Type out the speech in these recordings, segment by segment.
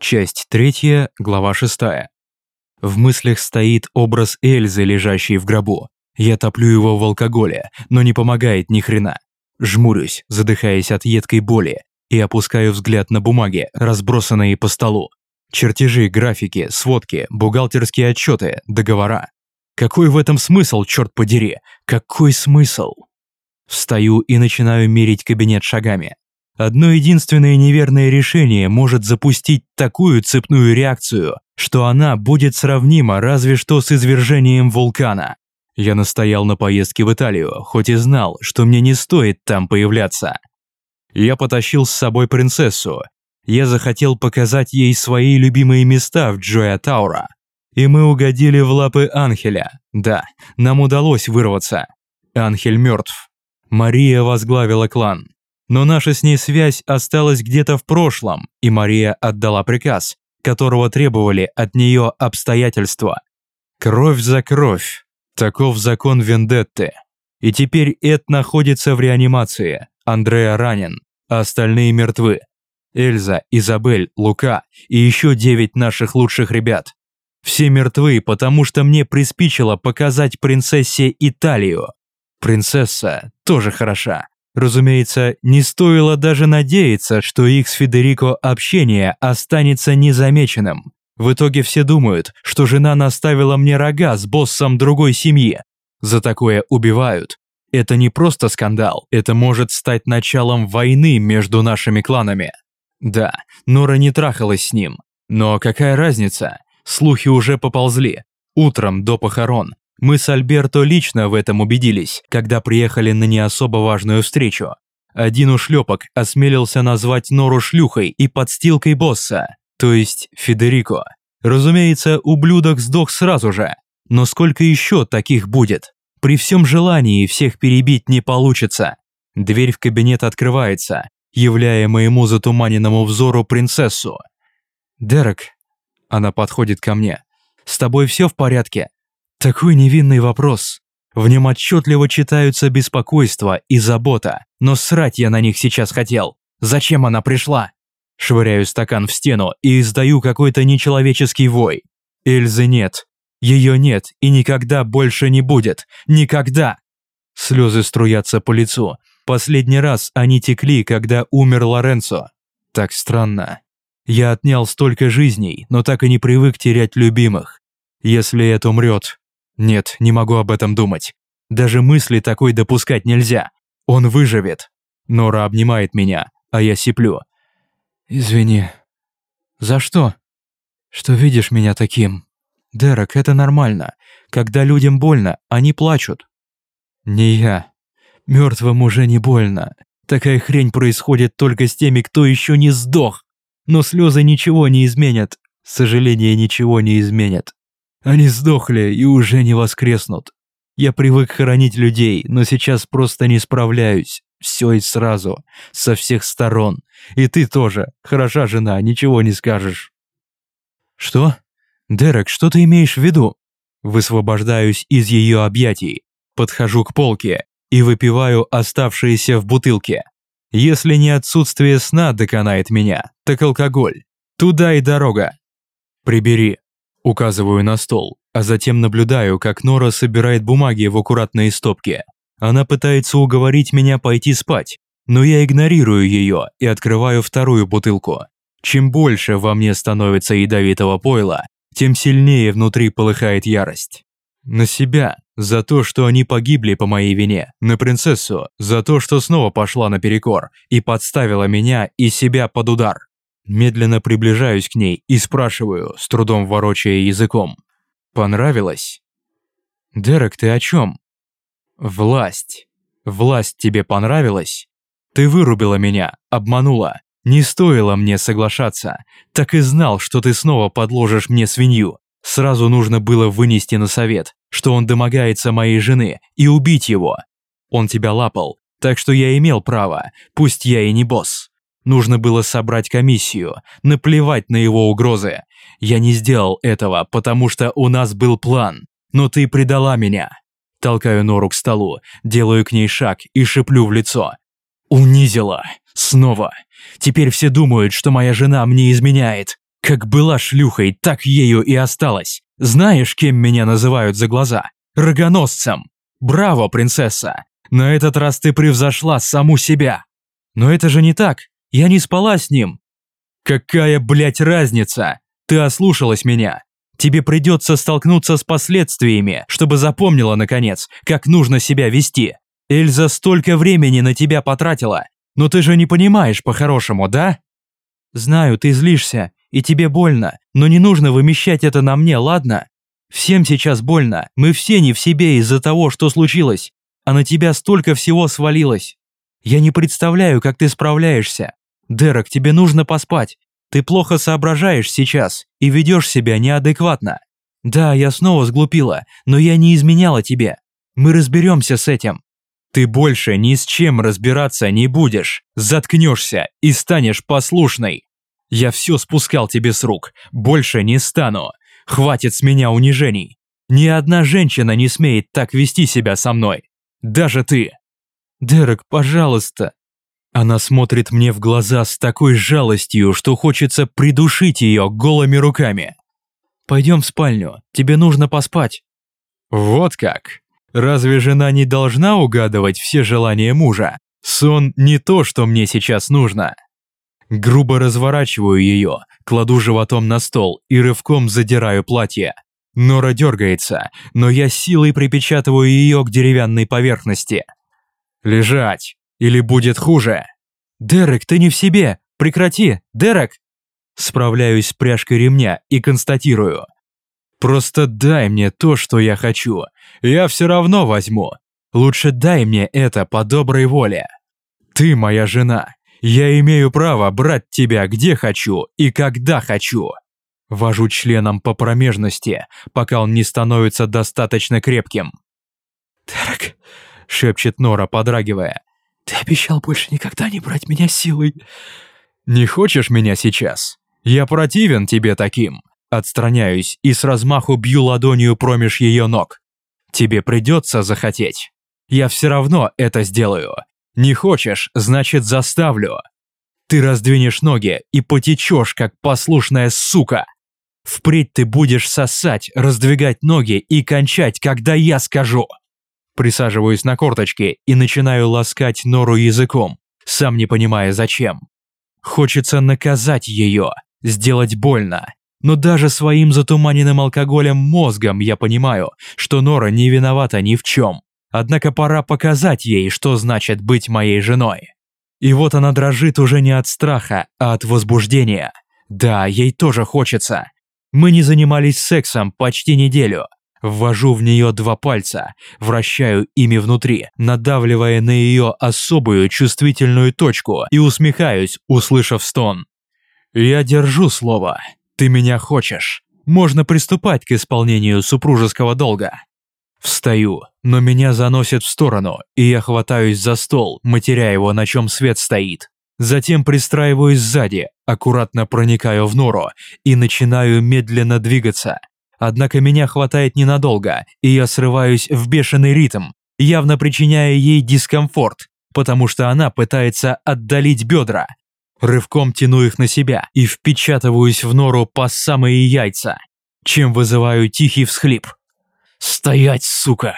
Часть третья, глава шестая. В мыслях стоит образ Эльзы, лежащей в гробу. Я топлю его в алкоголе, но не помогает ни хрена. Жмурюсь, задыхаясь от едкой боли, и опускаю взгляд на бумаги, разбросанные по столу. Чертежи, графики, сводки, бухгалтерские отчеты, договора. Какой в этом смысл, черт подери? Какой смысл? Встаю и начинаю мерить кабинет шагами. Одно единственное неверное решение может запустить такую цепную реакцию, что она будет сравнима разве что с извержением вулкана. Я настоял на поездке в Италию, хоть и знал, что мне не стоит там появляться. Я потащил с собой принцессу. Я захотел показать ей свои любимые места в Джоя Таура. И мы угодили в лапы Анхеля. Да, нам удалось вырваться. Анхель мертв. Мария возглавила клан. Но наша с ней связь осталась где-то в прошлом, и Мария отдала приказ, которого требовали от нее обстоятельства. Кровь за кровь. Таков закон Вендетты. И теперь Эд находится в реанимации, Андреа ранен, а остальные мертвы. Эльза, Изабель, Лука и еще девять наших лучших ребят. Все мертвы, потому что мне приспичило показать принцессе Италию. Принцесса тоже хороша. Разумеется, не стоило даже надеяться, что их с Федерико общение останется незамеченным. В итоге все думают, что жена наставила мне рога с боссом другой семьи. За такое убивают. Это не просто скандал, это может стать началом войны между нашими кланами. Да, Нора не трахалась с ним. Но какая разница? Слухи уже поползли. Утром до похорон мы с Альберто лично в этом убедились, когда приехали на не особо важную встречу. Один ушлепок осмелился назвать Нору шлюхой и подстилкой босса, то есть Федерико. Разумеется, ублюдок сдох сразу же. Но сколько еще таких будет? При всем желании всех перебить не получится. Дверь в кабинет открывается, являя моему затуманенному взору принцессу. «Дерек», она подходит ко мне, «с тобой все в порядке?» Такой невинный вопрос. В нем отчетливо читаются беспокойство и забота, но срать я на них сейчас хотел. Зачем она пришла? Швыряю стакан в стену и издаю какой-то нечеловеческий вой. Эльзы нет. Ее нет и никогда больше не будет. Никогда. Слезы струятся по лицу. Последний раз они текли, когда умер Лоренцо. Так странно. Я отнял столько жизней, но так и не привык терять любимых. Если это умрет, нет, не могу об этом думать. Даже мысли такой допускать нельзя. Он выживет. Нора обнимает меня, а я сиплю. Извини. За что? Что видишь меня таким? Дерек, это нормально. Когда людям больно, они плачут. Не я. Мертвым уже не больно. Такая хрень происходит только с теми, кто еще не сдох. Но слезы ничего не изменят. Сожаление ничего не изменят. Они сдохли и уже не воскреснут. Я привык хоронить людей, но сейчас просто не справляюсь. Все и сразу, со всех сторон. И ты тоже. Хороша жена, ничего не скажешь. Что? Дерек, что ты имеешь в виду? Высвобождаюсь из ее объятий, подхожу к полке и выпиваю оставшиеся в бутылке. Если не отсутствие сна доконает меня, так алкоголь. Туда и дорога. Прибери, Указываю на стол, а затем наблюдаю, как Нора собирает бумаги в аккуратные стопки. Она пытается уговорить меня пойти спать, но я игнорирую ее и открываю вторую бутылку. Чем больше во мне становится ядовитого пойла, тем сильнее внутри полыхает ярость. На себя, за то, что они погибли по моей вине, на принцессу, за то, что снова пошла наперекор и подставила меня и себя под удар. Медленно приближаюсь к ней и спрашиваю, с трудом ворочая языком. «Понравилось?» «Дерек, ты о чем?» «Власть. Власть тебе понравилась? Ты вырубила меня, обманула. Не стоило мне соглашаться. Так и знал, что ты снова подложишь мне свинью. Сразу нужно было вынести на совет, что он домогается моей жены, и убить его. Он тебя лапал, так что я имел право, пусть я и не босс. Нужно было собрать комиссию, наплевать на его угрозы. Я не сделал этого, потому что у нас был план. Но ты предала меня. Толкаю Нору к столу, делаю к ней шаг и шиплю в лицо. Унизила. Снова. Теперь все думают, что моя жена мне изменяет. Как была шлюхой, так ею и осталась. Знаешь, кем меня называют за глаза? Рогоносцем. Браво, принцесса. На этот раз ты превзошла саму себя. Но это же не так. Я не спала с ним. Какая, блядь, разница? Ты ослушалась меня. Тебе придется столкнуться с последствиями, чтобы запомнила, наконец, как нужно себя вести. Эльза столько времени на тебя потратила, но ты же не понимаешь по-хорошему, да? Знаю, ты злишься, и тебе больно, но не нужно вымещать это на мне, ладно? Всем сейчас больно, мы все не в себе из-за того, что случилось, а на тебя столько всего свалилось. Я не представляю, как ты справляешься. Дерек, тебе нужно поспать. Ты плохо соображаешь сейчас и ведешь себя неадекватно. Да, я снова сглупила, но я не изменяла тебе. Мы разберемся с этим. Ты больше ни с чем разбираться не будешь. Заткнешься и станешь послушной. Я все спускал тебе с рук. Больше не стану. Хватит с меня унижений. Ни одна женщина не смеет так вести себя со мной. Даже ты. Дерек, пожалуйста. Она смотрит мне в глаза с такой жалостью, что хочется придушить ее голыми руками. Пойдем в спальню, тебе нужно поспать. Вот как. Разве жена не должна угадывать все желания мужа? Сон не то, что мне сейчас нужно. Грубо разворачиваю ее, кладу животом на стол и рывком задираю платье. Нора дергается, но я силой припечатываю ее к деревянной поверхности. «Лежать! Или будет хуже!» «Дерек, ты не в себе! Прекрати! Дерек!» Справляюсь с пряжкой ремня и констатирую. «Просто дай мне то, что я хочу. Я все равно возьму. Лучше дай мне это по доброй воле. Ты моя жена. Я имею право брать тебя где хочу и когда хочу». Вожу членом по промежности, пока он не становится достаточно крепким. «Дерек», — шепчет Нора, подрагивая. «Ты обещал больше никогда не брать меня силой». «Не хочешь меня сейчас? Я противен тебе таким». Отстраняюсь и с размаху бью ладонью промеж ее ног. Тебе придется захотеть. Я все равно это сделаю. Не хочешь, значит заставлю. Ты раздвинешь ноги и потечешь, как послушная сука. Впредь ты будешь сосать, раздвигать ноги и кончать, когда я скажу. Присаживаюсь на корточки и начинаю ласкать нору языком, сам не понимая зачем. Хочется наказать ее, сделать больно, но даже своим затуманенным алкоголем мозгом я понимаю, что Нора не виновата ни в чем. Однако пора показать ей, что значит быть моей женой. И вот она дрожит уже не от страха, а от возбуждения. Да, ей тоже хочется. Мы не занимались сексом почти неделю. Ввожу в нее два пальца, вращаю ими внутри, надавливая на ее особую чувствительную точку и усмехаюсь, услышав стон. Я держу слово. Ты меня хочешь. Можно приступать к исполнению супружеского долга. Встаю, но меня заносит в сторону, и я хватаюсь за стол, матеря его, на чем свет стоит. Затем пристраиваюсь сзади, аккуратно проникаю в нору и начинаю медленно двигаться. Однако меня хватает ненадолго, и я срываюсь в бешеный ритм, явно причиняя ей дискомфорт, потому что она пытается отдалить бедра, Рывком тяну их на себя и впечатываюсь в нору по самые яйца, чем вызываю тихий всхлип. «Стоять, сука!»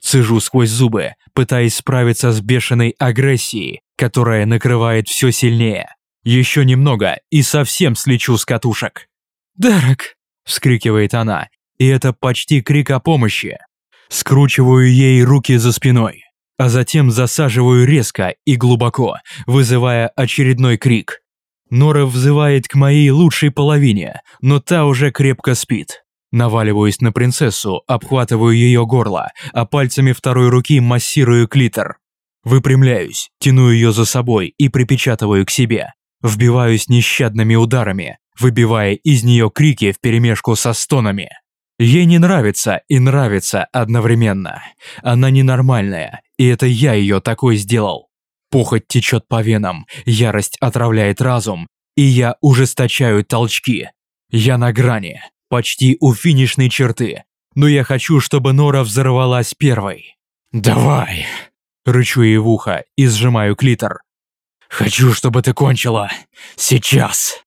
Цежу сквозь зубы, пытаясь справиться с бешеной агрессией, которая накрывает все сильнее. Еще немного и совсем слечу с катушек. «Дерек!» – вскрикивает она, и это почти крик о помощи. Скручиваю ей руки за спиной а затем засаживаю резко и глубоко, вызывая очередной крик. Нора взывает к моей лучшей половине, но та уже крепко спит. Наваливаюсь на принцессу, обхватываю ее горло, а пальцами второй руки массирую клитор. Выпрямляюсь, тяну ее за собой и припечатываю к себе. Вбиваюсь нещадными ударами, выбивая из нее крики вперемешку со стонами. Ей не нравится и нравится одновременно. Она ненормальная, и это я ее такой сделал. Похоть течет по венам, ярость отравляет разум, и я ужесточаю толчки. Я на грани, почти у финишной черты, но я хочу, чтобы Нора взорвалась первой. «Давай!» – рычу ей в ухо и сжимаю клитор. «Хочу, чтобы ты кончила. Сейчас!»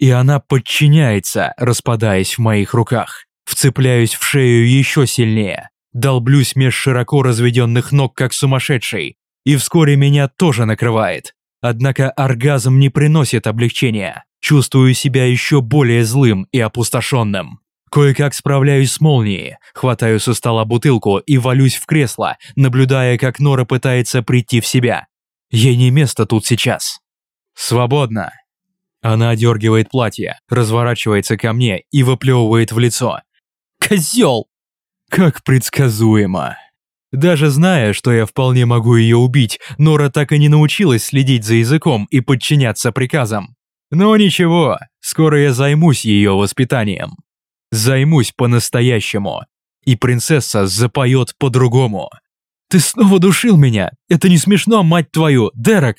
и она подчиняется, распадаясь в моих руках. Вцепляюсь в шею еще сильнее, долблюсь меж широко разведенных ног, как сумасшедший, и вскоре меня тоже накрывает. Однако оргазм не приносит облегчения. Чувствую себя еще более злым и опустошенным. Кое-как справляюсь с молнией, хватаю со стола бутылку и валюсь в кресло, наблюдая, как Нора пытается прийти в себя. Ей не место тут сейчас. Свободно. Она одергивает платье, разворачивается ко мне и выплевывает в лицо. Козел! Как предсказуемо. Даже зная, что я вполне могу ее убить, Нора так и не научилась следить за языком и подчиняться приказам. Но ничего, скоро я займусь ее воспитанием. Займусь по-настоящему. И принцесса запоет по-другому. «Ты снова душил меня! Это не смешно, мать твою, Дерек!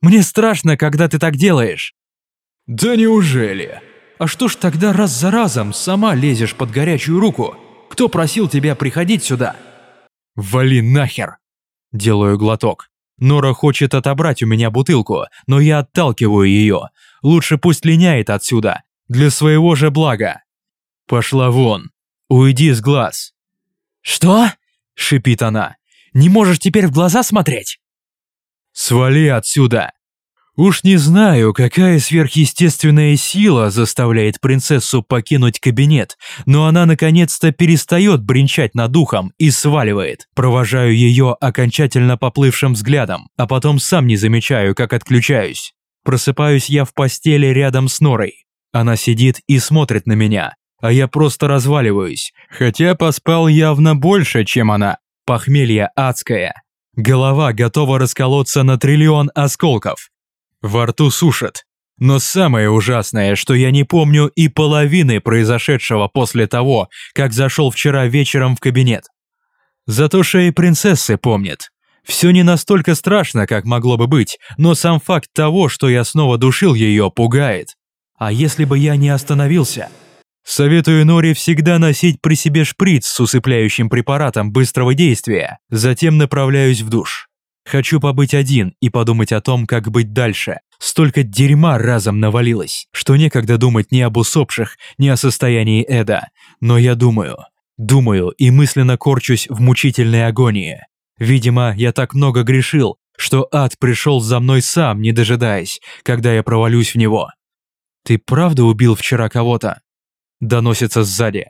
Мне страшно, когда ты так делаешь!» «Да неужели? А что ж тогда раз за разом сама лезешь под горячую руку? Кто просил тебя приходить сюда?» «Вали нахер!» Делаю глоток. Нора хочет отобрать у меня бутылку, но я отталкиваю ее. Лучше пусть линяет отсюда, для своего же блага. Пошла вон. Уйди с глаз. «Что?» – шипит она. «Не можешь теперь в глаза смотреть?» «Свали отсюда!» Уж не знаю, какая сверхъестественная сила заставляет принцессу покинуть кабинет, но она наконец-то перестает бренчать над духом и сваливает. Провожаю ее окончательно поплывшим взглядом, а потом сам не замечаю, как отключаюсь. Просыпаюсь я в постели рядом с Норой. Она сидит и смотрит на меня, а я просто разваливаюсь, хотя поспал явно больше, чем она. Похмелье адское. Голова готова расколоться на триллион осколков. Во рту сушит. Но самое ужасное, что я не помню и половины произошедшего после того, как зашел вчера вечером в кабинет. Зато шеи принцессы помнит. Все не настолько страшно, как могло бы быть, но сам факт того, что я снова душил ее, пугает. А если бы я не остановился? Советую Норе всегда носить при себе шприц с усыпляющим препаратом быстрого действия, затем направляюсь в душ. Хочу побыть один и подумать о том, как быть дальше. Столько дерьма разом навалилось, что некогда думать ни об усопших, ни о состоянии Эда. Но я думаю, думаю и мысленно корчусь в мучительной агонии. Видимо, я так много грешил, что ад пришел за мной сам, не дожидаясь, когда я провалюсь в него. «Ты правда убил вчера кого-то?» Доносится сзади.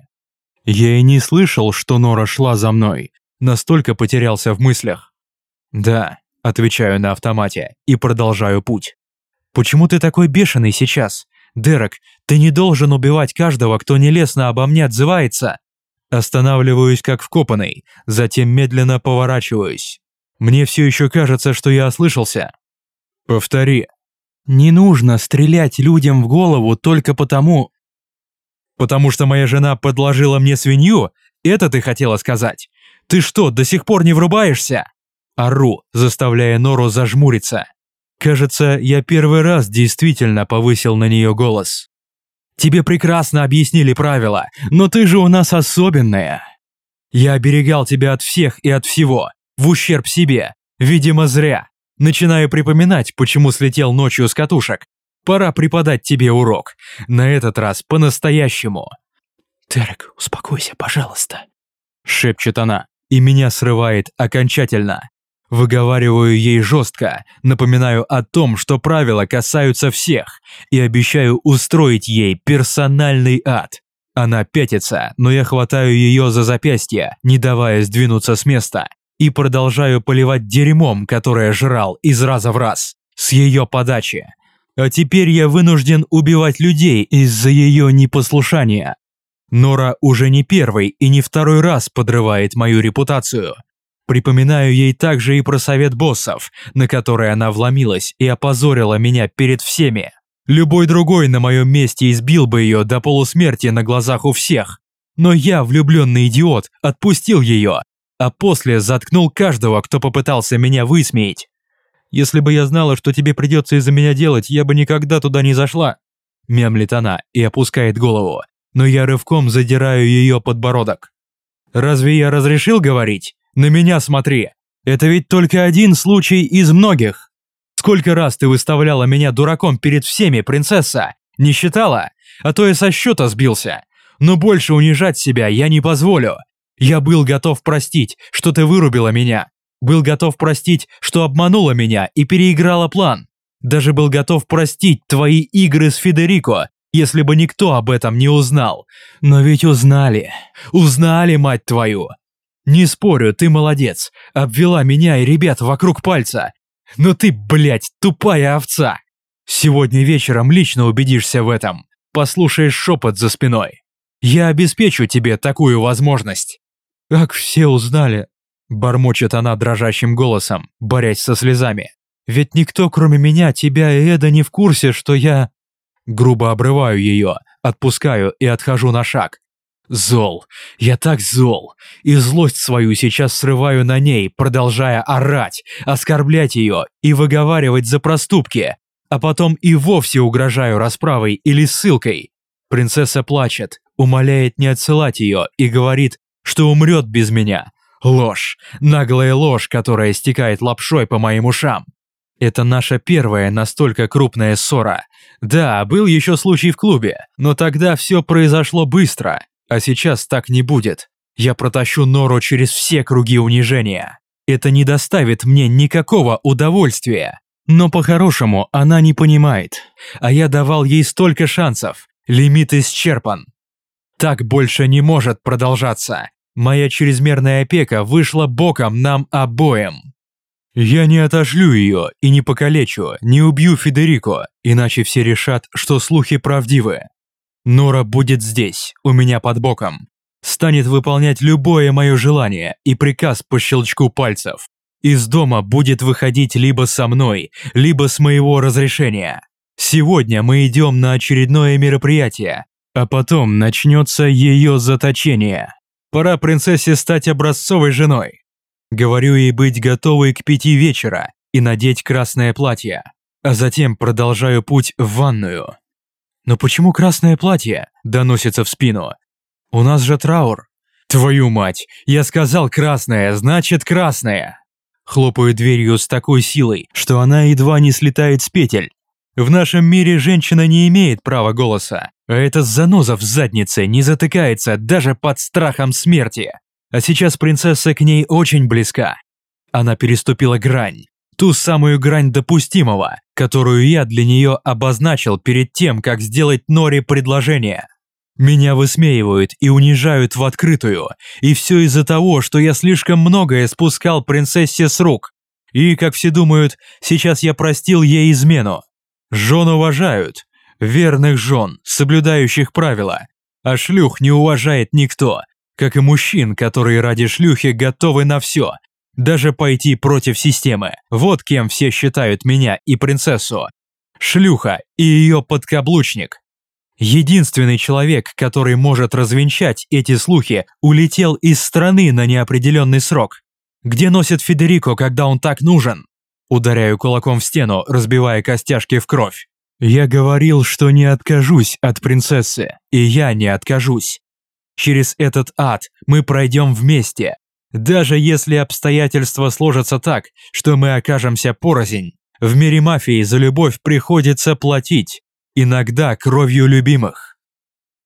Я и не слышал, что Нора шла за мной, настолько потерялся в мыслях. «Да», – отвечаю на автомате и продолжаю путь. «Почему ты такой бешеный сейчас? Дерек, ты не должен убивать каждого, кто нелестно обо мне отзывается!» Останавливаюсь как вкопанный, затем медленно поворачиваюсь. Мне все еще кажется, что я ослышался. Повтори. Не нужно стрелять людям в голову только потому... Потому что моя жена подложила мне свинью? Это ты хотела сказать? Ты что, до сих пор не врубаешься? Ору, заставляя Нору зажмуриться. Кажется, я первый раз действительно повысил на нее голос. «Тебе прекрасно объяснили правила, но ты же у нас особенная. Я оберегал тебя от всех и от всего, в ущерб себе, видимо, зря. Начинаю припоминать, почему слетел ночью с катушек. Пора преподать тебе урок, на этот раз по-настоящему». «Терек, успокойся, пожалуйста», — шепчет она, и меня срывает окончательно. Выговариваю ей жестко, напоминаю о том, что правила касаются всех, и обещаю устроить ей персональный ад. Она пятится, но я хватаю ее за запястье, не давая сдвинуться с места, и продолжаю поливать дерьмом, которое жрал из раза в раз, с ее подачи. А теперь я вынужден убивать людей из-за ее непослушания. Нора уже не первый и не второй раз подрывает мою репутацию. Припоминаю ей также и про совет боссов, на который она вломилась и опозорила меня перед всеми. Любой другой на моем месте избил бы ее до полусмерти на глазах у всех. Но я, влюбленный идиот, отпустил ее, а после заткнул каждого, кто попытался меня высмеять. Если бы я знала, что тебе придется из-за меня делать, я бы никогда туда не зашла. Мямлит она и опускает голову, но я рывком задираю ее подбородок. Разве я разрешил говорить? На меня смотри. Это ведь только один случай из многих. Сколько раз ты выставляла меня дураком перед всеми, принцесса? Не считала? А то я со счета сбился. Но больше унижать себя я не позволю. Я был готов простить, что ты вырубила меня. Был готов простить, что обманула меня и переиграла план. Даже был готов простить твои игры с Федерико, если бы никто об этом не узнал. Но ведь узнали. Узнали, мать твою. Не спорю, ты молодец. Обвела меня и ребят вокруг пальца. Но ты, блядь, тупая овца. Сегодня вечером лично убедишься в этом. Послушаешь шепот за спиной. Я обеспечу тебе такую возможность. Как все узнали, бормочет она дрожащим голосом, борясь со слезами. Ведь никто, кроме меня, тебя и Эда не в курсе, что я... Грубо обрываю ее, отпускаю и отхожу на шаг. Зол. Я так зол. И злость свою сейчас срываю на ней, продолжая орать, оскорблять ее и выговаривать за проступки. А потом и вовсе угрожаю расправой или ссылкой. Принцесса плачет, умоляет не отсылать ее и говорит, что умрет без меня. Ложь. Наглая ложь, которая стекает лапшой по моим ушам. Это наша первая настолько крупная ссора. Да, был еще случай в клубе, но тогда все произошло быстро. А сейчас так не будет. Я протащу Нору через все круги унижения. Это не доставит мне никакого удовольствия. Но по-хорошему она не понимает. А я давал ей столько шансов. Лимит исчерпан. Так больше не может продолжаться. Моя чрезмерная опека вышла боком нам обоим. Я не отошлю ее и не покалечу, не убью Федерико, иначе все решат, что слухи правдивы. Нора будет здесь, у меня под боком. Станет выполнять любое мое желание и приказ по щелчку пальцев. Из дома будет выходить либо со мной, либо с моего разрешения. Сегодня мы идем на очередное мероприятие, а потом начнется ее заточение. Пора принцессе стать образцовой женой. Говорю ей быть готовой к пяти вечера и надеть красное платье, а затем продолжаю путь в ванную. «Но почему красное платье?» – доносится в спину. «У нас же траур». «Твою мать! Я сказал красное, значит красное!» Хлопаю дверью с такой силой, что она едва не слетает с петель. В нашем мире женщина не имеет права голоса, а эта заноза в заднице не затыкается даже под страхом смерти. А сейчас принцесса к ней очень близка. Она переступила грань, ту самую грань допустимого, которую я для нее обозначил перед тем, как сделать Норе предложение. Меня высмеивают и унижают в открытую, и все из-за того, что я слишком многое спускал принцессе с рук. И, как все думают, сейчас я простил ей измену. Жен уважают, верных жен, соблюдающих правила, а шлюх не уважает никто, как и мужчин, которые ради шлюхи готовы на все, даже пойти против системы. Вот кем все считают меня и принцессу. Шлюха и ее подкаблучник. Единственный человек, который может развенчать эти слухи, улетел из страны на неопределенный срок. Где носит Федерико, когда он так нужен? Ударяю кулаком в стену, разбивая костяшки в кровь. Я говорил, что не откажусь от принцессы, и я не откажусь. Через этот ад мы пройдем вместе, даже если обстоятельства сложатся так, что мы окажемся порознь, в мире мафии за любовь приходится платить, иногда кровью любимых.